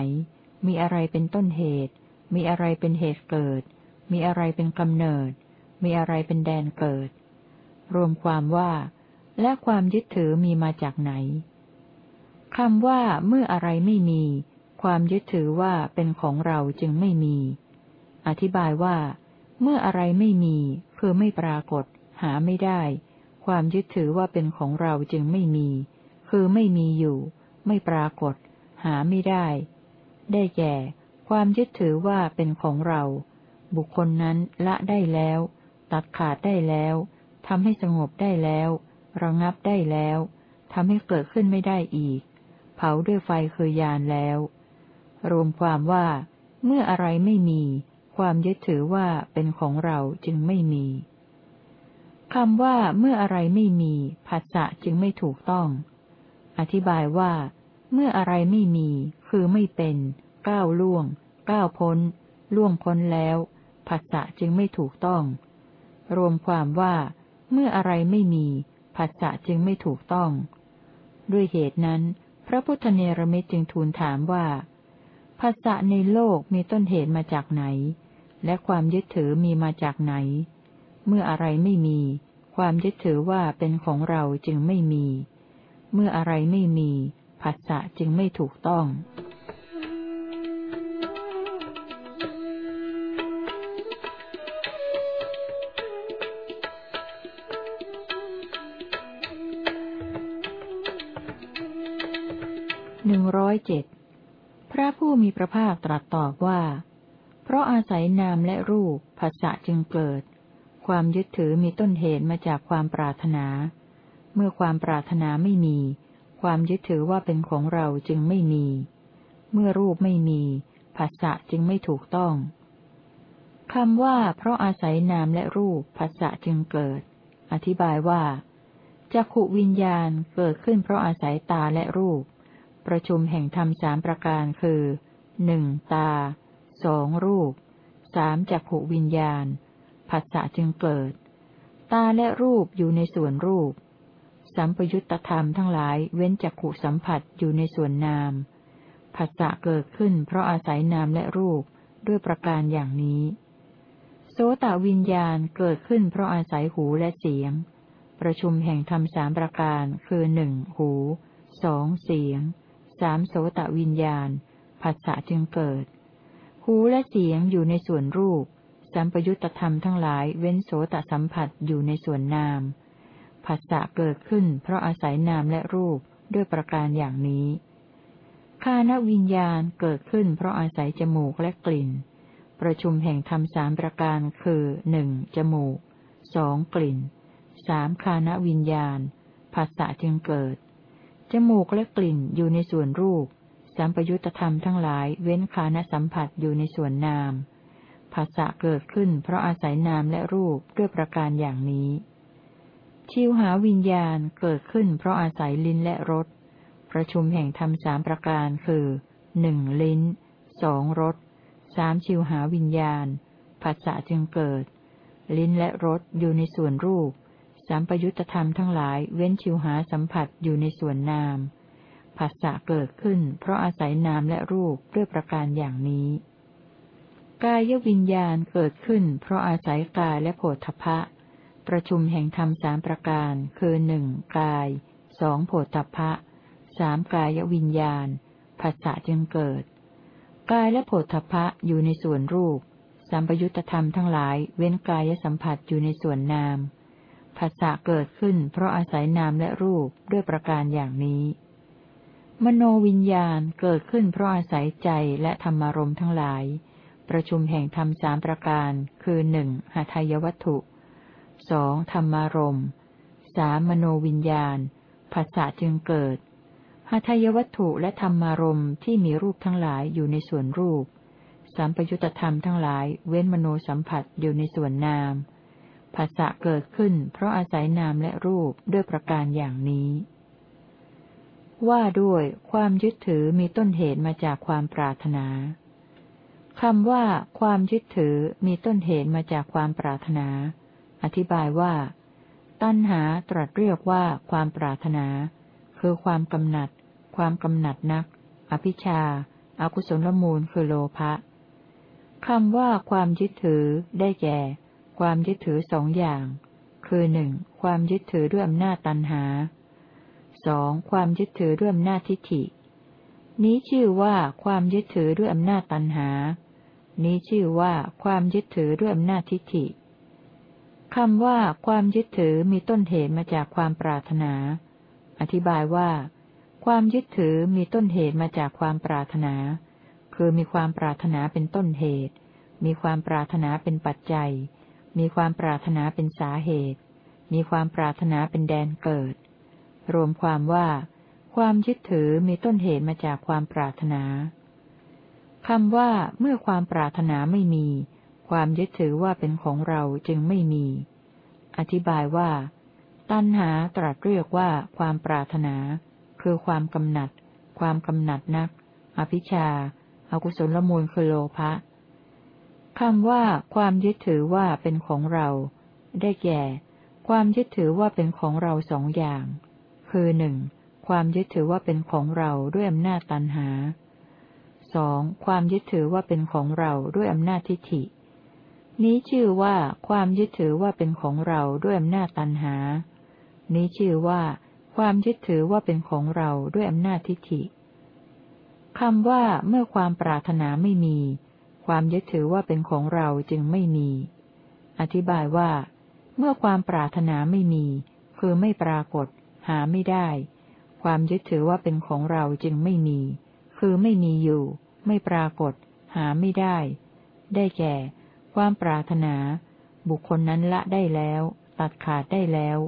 มีอะไรเป็นต้นเหตุ มีอะไรเป็นเหตุเกิด มีอะไรเป็นกำเนิด มีอะไรเป็นแดนเกิด รวมความว่า และความยึดถือมีมาจากไหนคำว่าเมื่ออะไรไม่มี ความยึดถือว่าเป็นของเราจึงไม่มี อธิบายว่า เมื่ออะไรไม่มี คือไม่ปรากฏ หาไม่ได้ ความยึดถือว่าเป็นของเราจึงไม่มี คือไม่มีอยู่ ไม่ปรากฏ หาไม่ได้ ได้แก่ ความยึดถือว่าเป็นของเรา บุคคลนั้นละได้แล้ว ตัดขาดได้แล้วทำให้สงบได้แล้ว ระงับได้แล้วทำให้เกิดขึ้นไม่ได้อีก เผาด้วยไฟคือยานแล้ว รวมความว่า เมื่ออะไรไม่มี ความยึดถือว่าเป็นของเราจึงไม่มีคำว่าเมื่ออะไรไม่มีภาษะจึงไม่ถูกต้อง อธิบายว่า เมื่ออะไรไม่มี คือไม่เป็น ก้าวล่วง ก้าวพ้น ล่วงพ้นแล้วภาษะจึงไม่ถูกต้อง รวมความว่า เมื่ออะไรไม่มีภาษะจึงไม่ถูกต้อง ด้วยเหตุนั้น พระพุทธเนรมิตจึงทูลถามว่าภาษะในโลกมีต้นเหตุมาจากไหน และความยึดถือมีมาจากไหน เมื่ออะไรไม่มี ความยึดถือว่าเป็นของเราจึงไม่มี เมื่ออะไรไม่มีผัสสะจึงไม่ถูกต้อง หนึ่งร้อยเจ็ดพระผู้มีพระภาคตรัสตอบว่า เพราะอาศัยนามและรูปภาษะจึงเกิด ความยึดถือมีต้นเหตุมาจากความปรารถนา เมื่อความปรารถนาไม่มี ความยึดถือว่าเป็นของเราจึงไม่มี เมื่อรูปไม่มีภาษะจึงไม่ถูกต้องคำว่า เพราะอาศัยนามและรูปภาษะจึงเกิด อธิบายว่าจักขุวิญญาณเกิดขึ้นเพราะอาศัยตาและรูป ประชุมแห่งธรรมสามประการคือหนึ่งตาสองรูปสามจักขวิญญาณผัสสะจึงเกิด ตาและรูปอยู่ในส่วนรูป สัมปยุตตธรรมทั้งหลายเว้นจากขู่สัมผัสอยู่ในส่วนนามผัสสะเกิดขึ้นเพราะอาศัยนามและรูปด้วยประการอย่างนี้ โสตวิญญาณเกิดขึ้นเพราะอาศัยหูและเสียง ประชุมแห่งธรรมสามประการคือหนึ่งหูสองเสียง สามโสตวิญญาณ ผัสสะจึงเกิด หูและเสียงอยู่ในส่วนรูป สัมปยุตธรรมทั้งหลายเว้นโสตสัมผัสอยู่ในส่วนนาม ผัสสะเกิดขึ้น เพราะอาศัยนามและรูปด้วยประการอย่างนี้ คานวิญญาณเกิดขึ้น เพราะอาศัยจมูกและกลิ่น ประชุมแห่งธรรมสามประการคือหนึ่งจมูกสองกลิ่นสามคานวิญญาณ ผัสสะจึงเกิด จมูกและกลิ่นอยู่ในส่วนรูป สัมปยุตธรรมทั้งหลายเว้นคานสัมผัสอยู่ในส่วนนามภาษะเกิดขึ้นเพราะอาศัยนามและรูปด้วยประการอย่างนี้ ชิวหาวิญญาณเกิดขึ้นเพราะอาศัยลิ้นและรส ประชุมแห่งธรรมสามประการคือหนึ่งลิ้นสองรสสามชิวหาวิญญาณภาษะจึงเกิด ลิ้นและรสอยู่ในส่วนรูป สามปยุตธรรมทั้งหลายเว้นชิวหาสัมผัสอยู่ในส่วนนามภาษะเกิดขึ้น เพราะอาศัยนามและรูปด้วยประการอย่างนี้ กายวิญญาณเกิดขึ้น เพราะอาศัยกายและโผฏฐพะ ประชุมแห่งธรรมสามประการ คือหนึ่งกายสองโผฏฐพะสามกายวิญญาณภาษะจึงเกิด กายและโผฏฐพะอยู่ในส่วนรูป สัมปยุตธรรมทั้งหลายเว้นกายสัมผัสอยู่ในส่วนนาม ภาษะเกิดขึ้น เพราะอาศัยนามและรูปด้วยประการอย่างนี้ มโนวิญญาณเกิดขึ้นเพราะอาศัยใจและธรรมารมทั้งหลาย ประชุมแห่งธรรมสามประการ คือหนึ่งหาทายวัตถุสองธรรมารมสามมโนวิญญาณภาษาจึงเกิดหาทายวัตถุและธรรมารมที่มีรูปทั้งหลายอยู่ในส่วนรูปสามปยุตธรรมทั้งหลายเว้นมโนสัมผัสอยู่ในส่วนนาม ภาษะเกิดขึ้น เพราะอาศัยนามและรูปด้วยประการอย่างนี้ ว่าด้วยความยึดถือมีต้นเหตุมาจากความปรารถนาคำว่า ความยึดถือมีต้นเหตุมาจากความปรารถนา อธิบายว่า ตัณหาตรัสเรียกว่าความปรารถนา คือความกำหนัด ความกำหนัดนัก อภิชาอากุศลมูลคือโลภะคำว่าความยึดถือได้แก่ ความยึดถือสองอย่าง คือหนึ่งความยึดถือด้วยอำนาจตัณหาสองความยึดถือด้วยอำนาจทิฏฐิ นี้ชื่อว่าความยึดถือด้วยอำนาจตัณหา นี้ชื่อว่าความยึดถือด้วยอำนาจทิฏฐิคำว่าความยึดถือมีต้นเหตุมาจากความปรารถนา อธิบายว่า ความยึดถือมีต้นเหตุมาจากความปรารถนา คือมีความปรารถนาเป็นต้นเหตุ มีความปรารถนาเป็นปัจจัย มีความปรารถนาเป็นสาเหตุ มีความปรารถนาเป็นแดนเกิด รวมความว่า ความยึดถือมีต้นเหตุมาจากความปรารถนาคำว่าเมื่อความปรารถนาไม่มี ความยึดถือว่าเป็นของเราจึงไม่มี อธิบายว่า ตัณหาตรัสเรียกว่าความปรารถนา คือความกำหนัด ความกำหนัดนัก อภิชาอากุศลมูลคือโลภะ คำว่าความยึดถือว่าเป็นของเรา ได้แก่ ความยึดถือว่าเป็นของเราสองอย่าง คือหนึ่งความยึดถือว่าเป็นของเราด้วยอำนาจตันหาสองความยึดถือว่าเป็นของเราด้วยอำนาจทิฏฐิ นี้ชื่อว่าความยึดถือว่าเป็นของเราด้วยอำนาจตันหา นี้ชื่อว่า ความยึดถือว่าเป็นของเราด้วยอำนาจทิฏฐิคำว่าเมื่อความปรารถนาไม่มี ความยึดถือว่าเป็นของเราจึงไม่มี อธิบายว่า เมื่อความปรารถนาไม่มี คือไม่ปรากฏ หาไม่ได้ ความยึดถือว่าเป็นของเราจึงไม่มี คือไม่มีอยู่ ไม่ปรากฏ หาไม่ได้ ได้แก่ ความปรารถนา บุคคลนั้นละได้แล้ว ตัดขาดได้แล้ว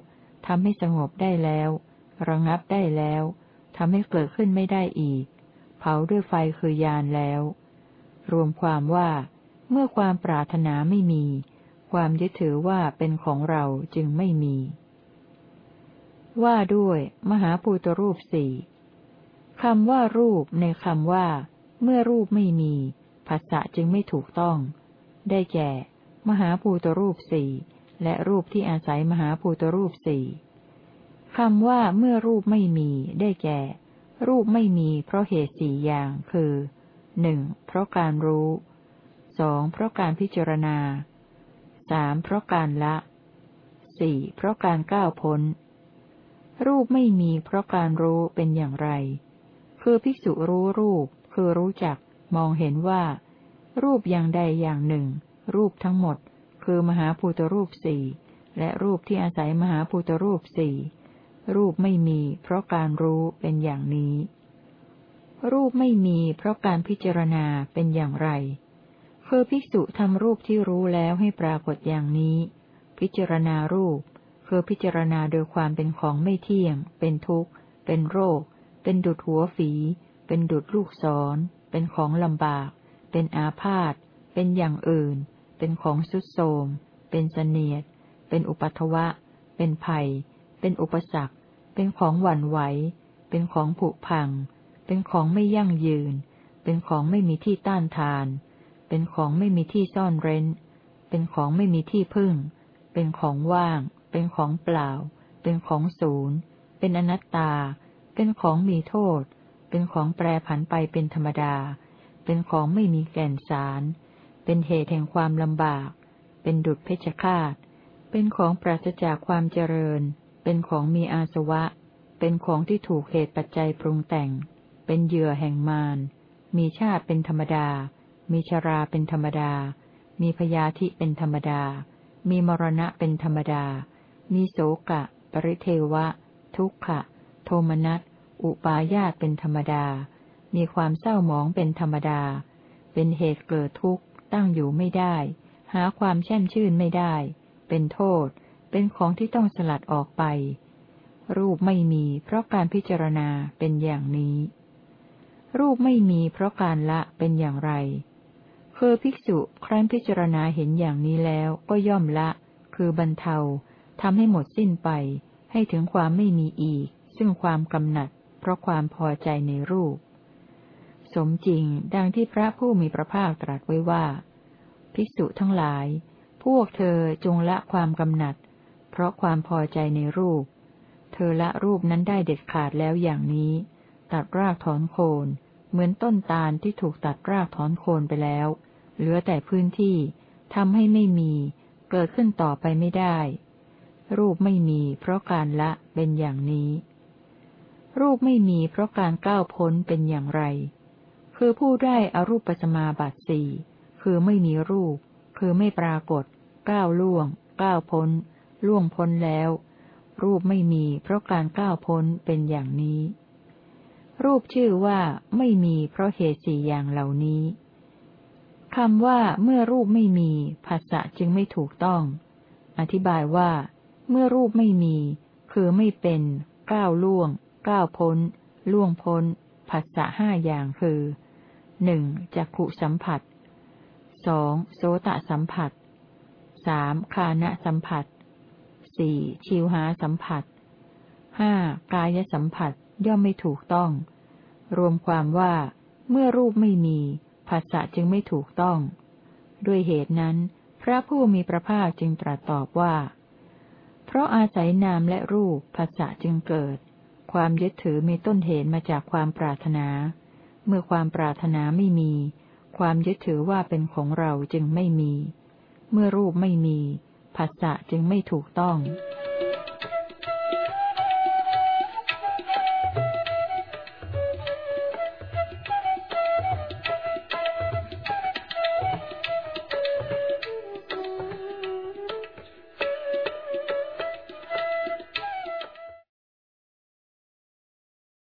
ทำให้สงบได้แล้ว ระงับได้แล้วทำให้เกิดขึ้นไม่ได้อีก เผาด้วยไฟคือยานแล้ว รวมความว่า เมื่อความปรารถนาไม่มี ความยึดถือว่าเป็นของเราจึงไม่มี ว่าด้วย มหาภูตรูปสี่คำว่ารูปในคำว่า เมื่อรูปไม่มีภาษะจึงไม่ถูกต้อง ได้แก่ มหาภูตรูปสี่และรูปที่อาศัยมหาภูตรูปสี่คำว่าเมื่อรูปไม่มี ได้แก่ รูปไม่มีเพราะเหตุสี่อย่าง คือ หนึ่งเพราะการรู้สองเพราะการพิจารณาสามเพราะการละสี่เพราะการก้าวพ้น รูปไม่มีเพราะการรู้เป็นอย่างไร คือภิกษุรู้รูป คือรู้จัก มองเห็นว่า รูปอย่างใดอย่างหนึ่ง รูปทั้งหมด คือมหาภูตรูปสี่และรูปที่อาศัยมหาภูตรูปสี่รูปไม่มี เพราะการรู้เป็นอย่างนี้ รูปไม่มีเพราะการพิจารณาเป็นอย่างไร คือภิกษุทำรูปที่รู้แล้วให้ปรากฏอย่างนี้ พิจารณารูป คือพิจารณาโดยความเป็นของไม่เที่ยง เป็นทุกข์ เป็นโรค เป็นดุดหัวฝี เป็นดุดลูกศร เป็นของลำบาก เป็นอาพาธ เป็นอย่างอื่น เป็นของสุดโทมเป็นเสนียด เป็นอุปัทวะ เป็นภัย เป็นอุปสรรค เป็นของหวั่นไหว เป็นของผุพัง เป็นของไม่ยั่งยืน เป็นของไม่มีที่ต้านทาน เป็นของไม่มีที่ซ่อนเร้น เป็นของไม่มีที่พึ่ง เป็นของว่าง เป็นของเปล่า เป็นของศูนย์ เป็นอนัตตา เป็นของมีโทษ เป็นของแปรผันไปเป็นธรรมดา เป็นของไม่มีแก่นสาร เป็นเหตุแห่งความลำบาก เป็นดุจเพชฌฆาต เป็นของปราศจากความเจริญ เป็นของมีอาสวะ เป็นของที่ถูกเหตุปัจจัยปรุงแต่ง เป็นเหยื่อแห่งมาร มีชาติเป็นธรรมดา มีชราเป็นธรรมดา มีพยาธิเป็นธรรมดา มีมรณะเป็นธรรมดา มีโสกะ ปริเทวะ ทุกขะ โทมนัส อุปาญาตเป็นธรรมดา มีความเศร้าหมองเป็นธรรมดา เป็นเหตุเกิดทุกข์ ตั้งอยู่ไม่ได้ หาความแช่มชื่นไม่ได้ เป็นโทษ เป็นของที่ต้องสลัดออกไป รูปไม่มี เพราะการพิจารณาเป็นอย่างนี้ รูปไม่มีเพราะการละเป็นอย่างไร คือภิกษุครั้นพิจารณาเห็นอย่างนี้แล้วก็ย่อมละ คือบรรเทาทำให้หมดสิ้นไป ให้ถึงความไม่มีอีก ซึ่งความกำหนัด เพราะความพอใจในรูป สมจริงดังที่พระผู้มีพระภาคตรัสไว้ว่า ภิกษุทั้งหลาย พวกเธอจงละความกำหนัด เพราะความพอใจในรูป เธอละรูปนั้นได้เด็ดขาดแล้วอย่างนี้ ตัดรากถอนโคน เหมือนต้นตาลที่ถูกตัดรากถอนโคนไปแล้ว เหลือแต่พื้นที่ทำให้ไม่มี เกิดขึ้นต่อไปไม่ได้ รูปไม่มีเพราะการละเป็นอย่างนี้ รูปไม่มีเพราะการก้าวพ้นเป็นอย่างไร คือผู้ได้อารูปปัสมาบัตสี่คือไม่มีรูป คือไม่ปรากฏ ก้าวล่วง ก้าวพ้น ล่วงพ้นแล้ว รูปไม่มีเพราะการก้าวพ้นเป็นอย่างนี้ รูปชื่อว่าไม่มีเพราะเหตุสี่อย่างเหล่านี้คำว่าเมื่อรูปไม่มีภาษะจึงไม่ถูกต้อง อธิบายว่า เมื่อรูปไม่มี คือไม่เป็น ก้าวล่วง ก้าวพ้น ล่วงพ้นภาษะห้าอย่างคือหนึ่งจักขุสัมผัสสองโสตสัมผัสสามคานะสัมผัสสี่ชิวหาสัมผัสห้ากายสัมผัส ย่อมไม่ถูกต้อง รวมความว่า เมื่อรูปไม่มีภาษะจึงไม่ถูกต้อง ด้วยเหตุนั้น พระผู้มีพระภาคจึงตรัสตอบว่า เพราะอาศัยนามและรูปภาษะจึงเกิด ความยึดถือมีต้นเหตุมาจากความปรารถนา เมื่อความปรารถนาไม่มี ความยึดถือว่าเป็นของเราจึงไม่มี เมื่อรูปไม่มีภาษะจึงไม่ถูกต้อง